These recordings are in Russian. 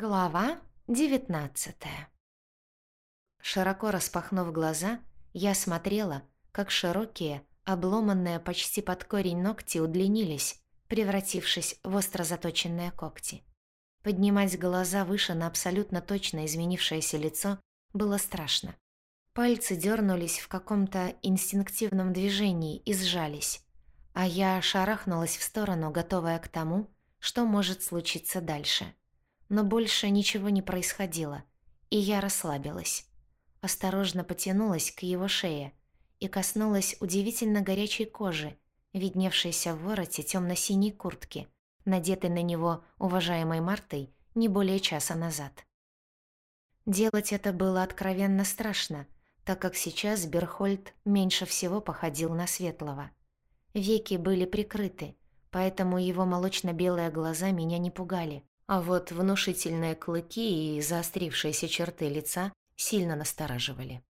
Глава девятнадцатая Широко распахнув глаза, я смотрела, как широкие, обломанные почти под корень ногти удлинились, превратившись в остро заточенные когти. Поднимать глаза выше на абсолютно точно изменившееся лицо было страшно. Пальцы дернулись в каком-то инстинктивном движении и сжались, а я шарахнулась в сторону, готовая к тому, что может случиться дальше но больше ничего не происходило, и я расслабилась. Осторожно потянулась к его шее и коснулась удивительно горячей кожи, видневшейся в вороте темно-синей куртки, надетой на него уважаемой Мартой не более часа назад. Делать это было откровенно страшно, так как сейчас Берхольд меньше всего походил на светлого. Веки были прикрыты, поэтому его молочно-белые глаза меня не пугали, а вот внушительные клыки и заострившиеся черты лица сильно настораживали.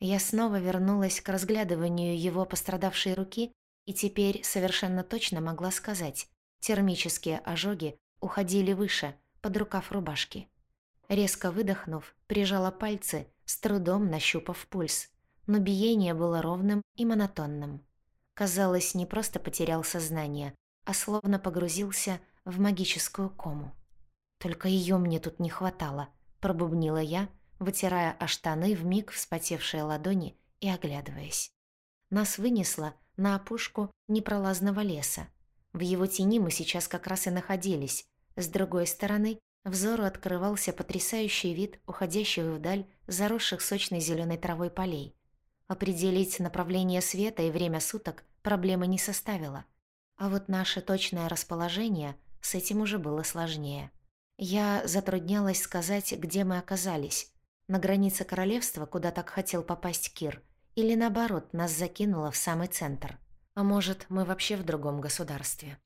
Я снова вернулась к разглядыванию его пострадавшей руки и теперь совершенно точно могла сказать, термические ожоги уходили выше, под рукав рубашки. Резко выдохнув, прижала пальцы, с трудом нащупав пульс, но биение было ровным и монотонным. Казалось, не просто потерял сознание, а словно погрузился в магическую кому. «Только ее мне тут не хватало», — пробубнила я, вытирая о штаны вмиг вспотевшие ладони и оглядываясь. Нас вынесло на опушку непролазного леса. В его тени мы сейчас как раз и находились. С другой стороны, взору открывался потрясающий вид уходящих вдаль заросших сочной зеленой травой полей. Определить направление света и время суток проблемы не составило. А вот наше точное расположение с этим уже было сложнее. Я затруднялась сказать, где мы оказались. На границе королевства, куда так хотел попасть Кир, или наоборот, нас закинуло в самый центр. А может, мы вообще в другом государстве.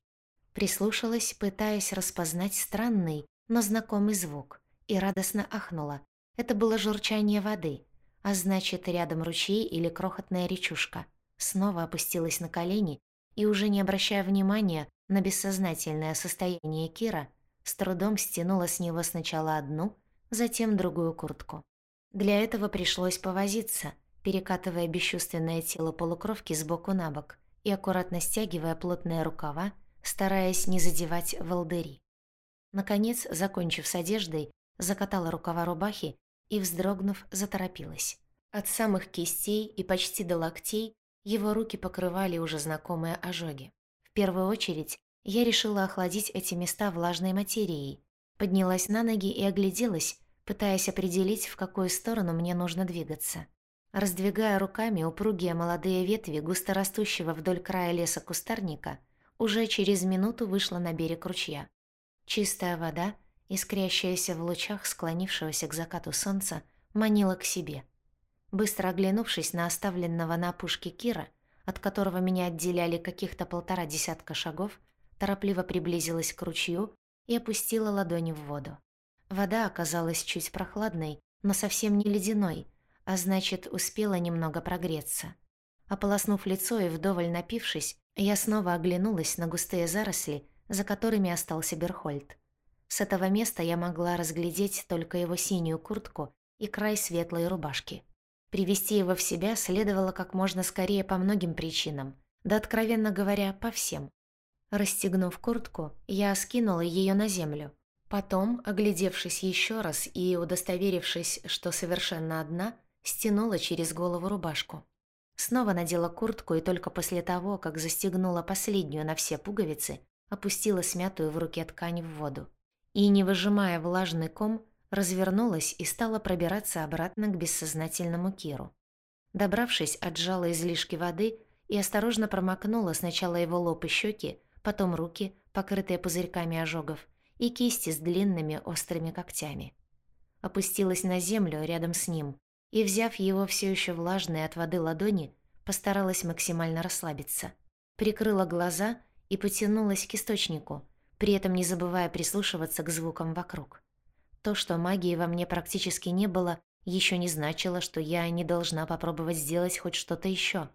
Прислушалась, пытаясь распознать странный, но знакомый звук, и радостно ахнула. Это было журчание воды, а значит, рядом ручей или крохотная речушка. Снова опустилась на колени и, уже не обращая внимания на бессознательное состояние Кира, с трудом стянула с него сначала одну, затем другую куртку. Для этого пришлось повозиться, перекатывая бесчувственное тело полукровки с боку на бок и аккуратно стягивая плотные рукава, стараясь не задевать волдыри. Наконец, закончив с одеждой, закатала рукава рубахи и, вздрогнув, заторопилась. От самых кистей и почти до локтей его руки покрывали уже знакомые ожоги. В первую очередь я решила охладить эти места влажной материей. Поднялась на ноги и огляделась, пытаясь определить, в какую сторону мне нужно двигаться. Раздвигая руками упругие молодые ветви густорастущего вдоль края леса кустарника, уже через минуту вышла на берег ручья. Чистая вода, искрящаяся в лучах склонившегося к закату солнца, манила к себе. Быстро оглянувшись на оставленного на опушке Кира, от которого меня отделяли каких-то полтора десятка шагов, торопливо приблизилась к ручью и опустила ладони в воду. Вода оказалась чуть прохладной, но совсем не ледяной, а значит, успела немного прогреться. Ополоснув лицо и вдоволь напившись, я снова оглянулась на густые заросли, за которыми остался Берхольд. С этого места я могла разглядеть только его синюю куртку и край светлой рубашки. Привести его в себя следовало как можно скорее по многим причинам, да, откровенно говоря, по всем. Расстегнув куртку, я скинула ее на землю. Потом, оглядевшись еще раз и удостоверившись, что совершенно одна, стянула через голову рубашку. Снова надела куртку и только после того, как застегнула последнюю на все пуговицы, опустила смятую в руке ткань в воду. И, не выжимая влажный ком, развернулась и стала пробираться обратно к бессознательному Киру. Добравшись, отжала излишки воды и осторожно промокнула сначала его лоб и щеки, потом руки, покрытые пузырьками ожогов, и кисти с длинными острыми когтями. Опустилась на землю рядом с ним и, взяв его все еще влажные от воды ладони, постаралась максимально расслабиться. Прикрыла глаза и потянулась к источнику, при этом не забывая прислушиваться к звукам вокруг. То, что магии во мне практически не было, еще не значило, что я не должна попробовать сделать хоть что-то еще.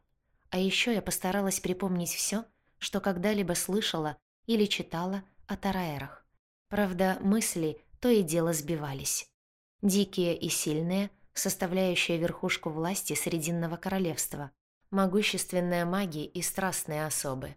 А еще я постаралась припомнить все, что когда-либо слышала или читала о тараэрах. Правда, мысли то и дело сбивались. Дикие и сильные, составляющие верхушку власти Срединного королевства, могущественные маги и страстные особы.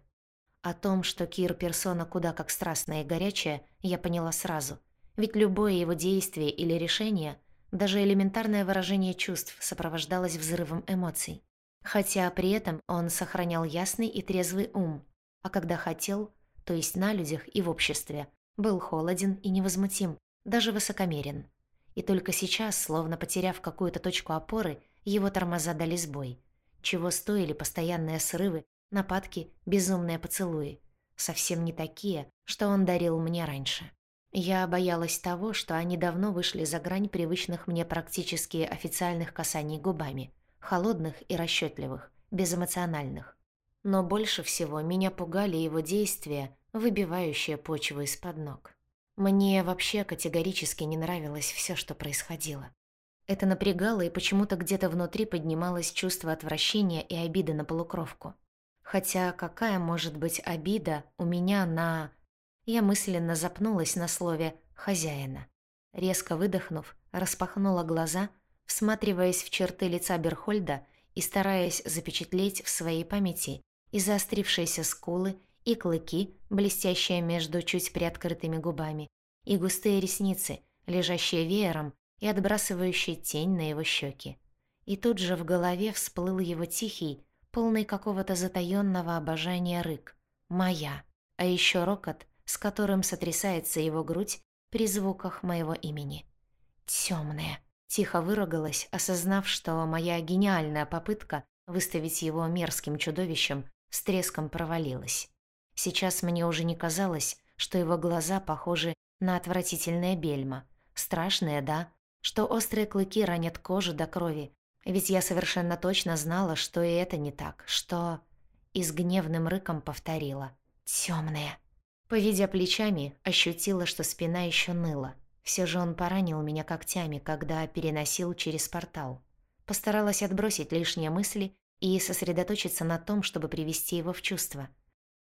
О том, что Кир персона куда как страстная и горячая, я поняла сразу. Ведь любое его действие или решение, даже элементарное выражение чувств сопровождалось взрывом эмоций. Хотя при этом он сохранял ясный и трезвый ум, а когда хотел, то есть на людях и в обществе, был холоден и невозмутим, даже высокомерен. И только сейчас, словно потеряв какую-то точку опоры, его тормоза дали сбой. Чего стоили постоянные срывы нападки, безумные поцелуи. Совсем не такие, что он дарил мне раньше. Я боялась того, что они давно вышли за грань привычных мне практически официальных касаний губами, холодных и расчетливых, безэмоциональных. Но больше всего меня пугали его действия, выбивающие почву из-под ног. Мне вообще категорически не нравилось все, что происходило. Это напрягало, и почему-то где-то внутри поднималось чувство отвращения и обиды на полукровку. Хотя какая может быть обида у меня на... Я мысленно запнулась на слове «хозяина». Резко выдохнув, распахнула глаза, всматриваясь в черты лица Берхольда и стараясь запечатлеть в своей памяти и заострившиеся скулы, и клыки, блестящие между чуть приоткрытыми губами, и густые ресницы, лежащие веером и отбрасывающие тень на его щеки. И тут же в голове всплыл его тихий, полный какого-то затаённого обожания рык. «Моя!» А еще рокот, с которым сотрясается его грудь при звуках моего имени. «Тёмная!» Тихо выругалась, осознав, что моя гениальная попытка выставить его мерзким чудовищем с треском провалилась. Сейчас мне уже не казалось, что его глаза похожи на отвратительное бельма. Страшные, да? Что острые клыки ранят кожу до крови, ведь я совершенно точно знала, что и это не так, что... И с гневным рыком повторила. «Тёмная». Поведя плечами, ощутила, что спина еще ныла. Все же он поранил меня когтями, когда переносил через портал. Постаралась отбросить лишние мысли и сосредоточиться на том, чтобы привести его в чувство.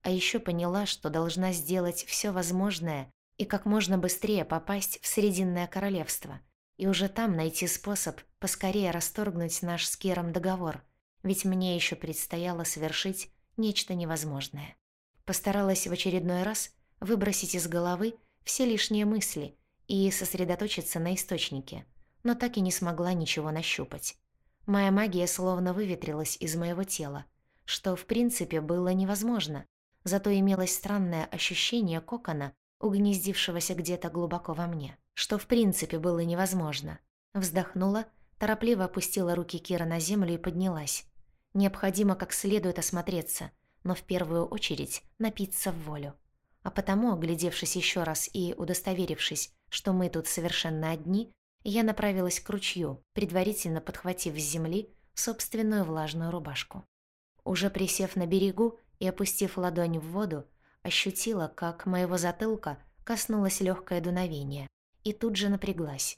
А еще поняла, что должна сделать все возможное и как можно быстрее попасть в Срединное Королевство – и уже там найти способ поскорее расторгнуть наш с Киром договор, ведь мне еще предстояло совершить нечто невозможное. Постаралась в очередной раз выбросить из головы все лишние мысли и сосредоточиться на источнике, но так и не смогла ничего нащупать. Моя магия словно выветрилась из моего тела, что в принципе было невозможно, зато имелось странное ощущение кокона, угнездившегося где-то глубоко во мне что в принципе было невозможно. Вздохнула, торопливо опустила руки Кира на землю и поднялась. Необходимо как следует осмотреться, но в первую очередь напиться в волю. А потому, оглядевшись еще раз и удостоверившись, что мы тут совершенно одни, я направилась к ручью, предварительно подхватив с земли собственную влажную рубашку. Уже присев на берегу и опустив ладонь в воду, ощутила, как моего затылка коснулось легкое дуновение, и тут же напряглась.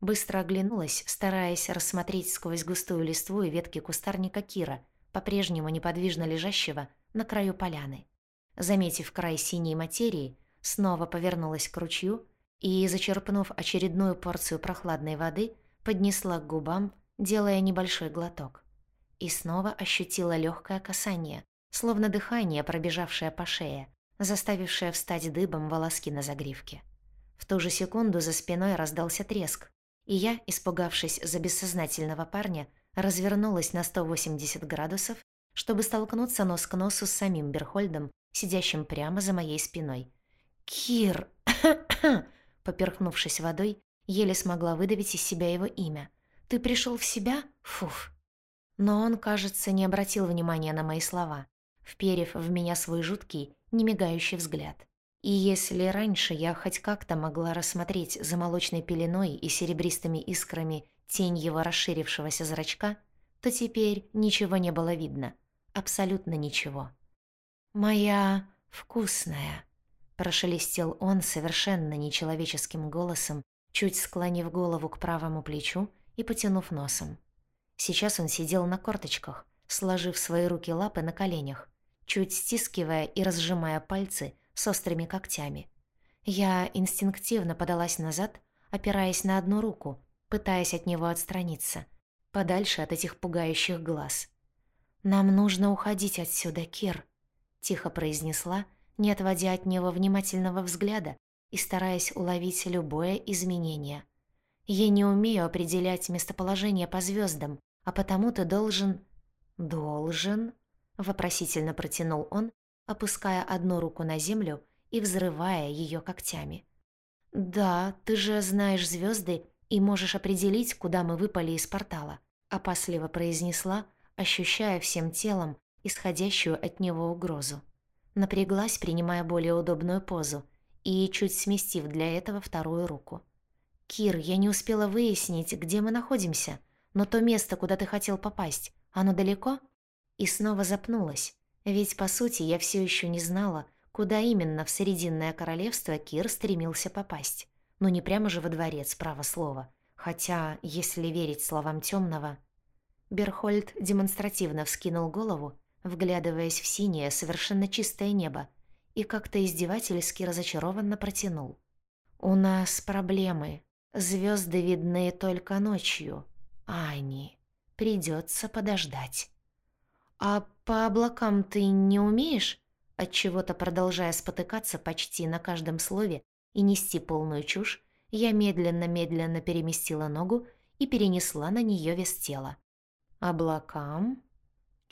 Быстро оглянулась, стараясь рассмотреть сквозь густую листву и ветки кустарника Кира, по-прежнему неподвижно лежащего на краю поляны. Заметив край синей материи, снова повернулась к ручью и, зачерпнув очередную порцию прохладной воды, поднесла к губам, делая небольшой глоток. И снова ощутила легкое касание, словно дыхание, пробежавшее по шее, заставившее встать дыбом волоски на загривке. В ту же секунду за спиной раздался треск, и я, испугавшись за бессознательного парня, развернулась на 180 градусов, чтобы столкнуться нос к носу с самим Берхольдом, сидящим прямо за моей спиной. «Кир!» Поперхнувшись водой, еле смогла выдавить из себя его имя. «Ты пришел в себя? Фуф!» Но он, кажется, не обратил внимания на мои слова, вперев в меня свой жуткий, немигающий взгляд. И если раньше я хоть как-то могла рассмотреть за молочной пеленой и серебристыми искрами тень его расширившегося зрачка, то теперь ничего не было видно. Абсолютно ничего. «Моя вкусная», — прошелестел он совершенно нечеловеческим голосом, чуть склонив голову к правому плечу и потянув носом. Сейчас он сидел на корточках, сложив свои руки-лапы на коленях, чуть стискивая и разжимая пальцы, с острыми когтями. Я инстинктивно подалась назад, опираясь на одну руку, пытаясь от него отстраниться, подальше от этих пугающих глаз. «Нам нужно уходить отсюда, Кир», — тихо произнесла, не отводя от него внимательного взгляда и стараясь уловить любое изменение. «Я не умею определять местоположение по звездам, а потому ты должен...» «Должен?» — вопросительно протянул он, опуская одну руку на землю и взрывая ее когтями. «Да, ты же знаешь звезды и можешь определить, куда мы выпали из портала», — опасливо произнесла, ощущая всем телом исходящую от него угрозу. Напряглась, принимая более удобную позу, и чуть сместив для этого вторую руку. «Кир, я не успела выяснить, где мы находимся, но то место, куда ты хотел попасть, оно далеко?» И снова запнулась, ведь, по сути, я все еще не знала, куда именно в Срединное Королевство Кир стремился попасть. Ну не прямо же во дворец, право слово. Хотя, если верить словам темного, Берхольд демонстративно вскинул голову, вглядываясь в синее, совершенно чистое небо, и как-то издевательски разочарованно протянул. «У нас проблемы. Звезды видны только ночью. А они... Придется подождать». «А по облакам ты не умеешь?» Отчего-то продолжая спотыкаться почти на каждом слове и нести полную чушь, я медленно-медленно переместила ногу и перенесла на нее вес тела. «Облакам?»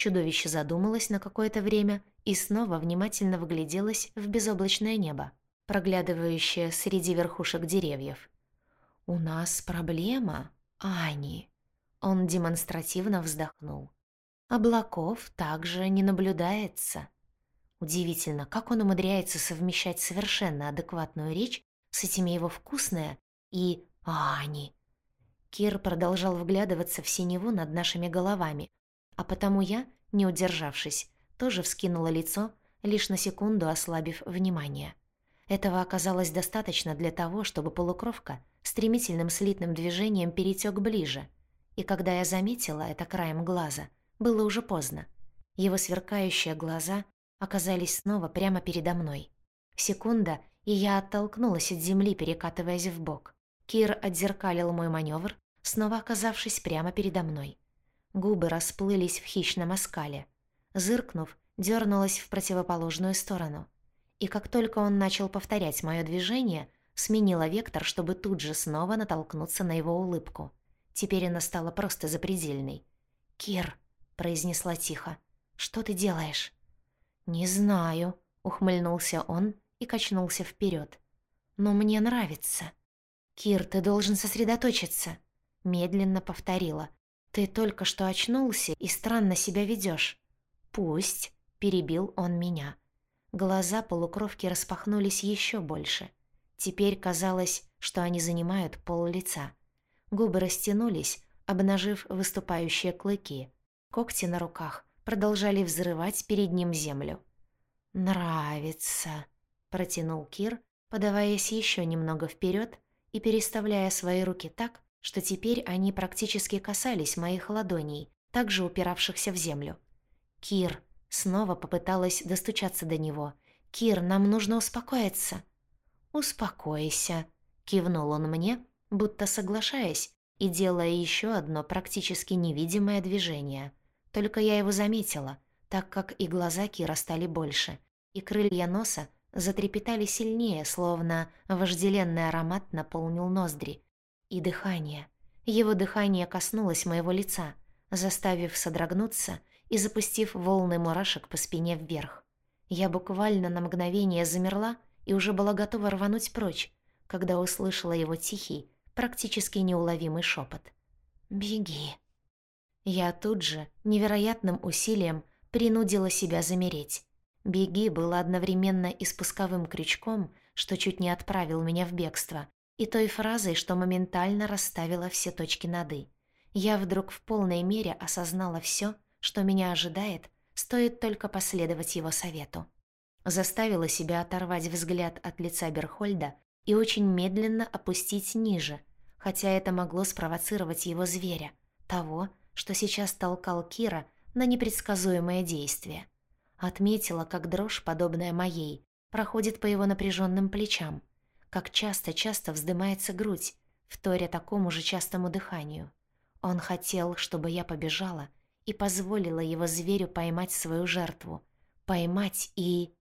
Чудовище задумалось на какое-то время и снова внимательно вгляделось в безоблачное небо, проглядывающее среди верхушек деревьев. «У нас проблема, Ани!» Он демонстративно вздохнул. «Облаков также не наблюдается». Удивительно, как он умудряется совмещать совершенно адекватную речь с этими его вкусная и Ани. Кир продолжал вглядываться в синеву над нашими головами, а потому я, не удержавшись, тоже вскинула лицо, лишь на секунду ослабив внимание. Этого оказалось достаточно для того, чтобы полукровка стремительным слитным движением перетек ближе, и когда я заметила это краем глаза, было уже поздно. Его сверкающие глаза оказались снова прямо передо мной. Секунда, и я оттолкнулась от земли, перекатываясь в бок. Кир отзеркалил мой маневр, снова оказавшись прямо передо мной. Губы расплылись в хищном оскале. Зыркнув, дернулась в противоположную сторону. И как только он начал повторять мое движение, сменила вектор, чтобы тут же снова натолкнуться на его улыбку. Теперь она стала просто запредельной. «Кир», — произнесла тихо, — «что ты делаешь?» «Не знаю», — ухмыльнулся он и качнулся вперед. «Но мне нравится». «Кир, ты должен сосредоточиться», — медленно повторила. «Ты только что очнулся и странно себя ведешь. «Пусть», — перебил он меня. Глаза полукровки распахнулись еще больше. Теперь казалось, что они занимают пол лица. Губы растянулись, обнажив выступающие клыки. Когти на руках продолжали взрывать перед ним землю. «Нравится», — протянул Кир, подаваясь еще немного вперед и переставляя свои руки так, что теперь они практически касались моих ладоней, также упиравшихся в землю. «Кир», — снова попыталась достучаться до него, «Кир, нам нужно успокоиться». «Успокойся», — кивнул он мне, будто соглашаясь и делая еще одно практически невидимое движение — только я его заметила, так как и глаза Кира стали больше, и крылья носа затрепетали сильнее, словно вожделенный аромат наполнил ноздри. И дыхание. Его дыхание коснулось моего лица, заставив содрогнуться и запустив волны мурашек по спине вверх. Я буквально на мгновение замерла и уже была готова рвануть прочь, когда услышала его тихий, практически неуловимый шепот. «Беги». Я тут же, невероятным усилием, принудила себя замереть. «Беги» было одновременно и спусковым крючком, что чуть не отправил меня в бегство, и той фразой, что моментально расставила все точки над «и». Я вдруг в полной мере осознала все, что меня ожидает, стоит только последовать его совету. Заставила себя оторвать взгляд от лица Берхольда и очень медленно опустить ниже, хотя это могло спровоцировать его зверя, того, что сейчас толкал Кира на непредсказуемое действие. Отметила, как дрожь, подобная моей, проходит по его напряженным плечам, как часто-часто вздымается грудь, вторя такому же частому дыханию. Он хотел, чтобы я побежала и позволила его зверю поймать свою жертву. Поймать и...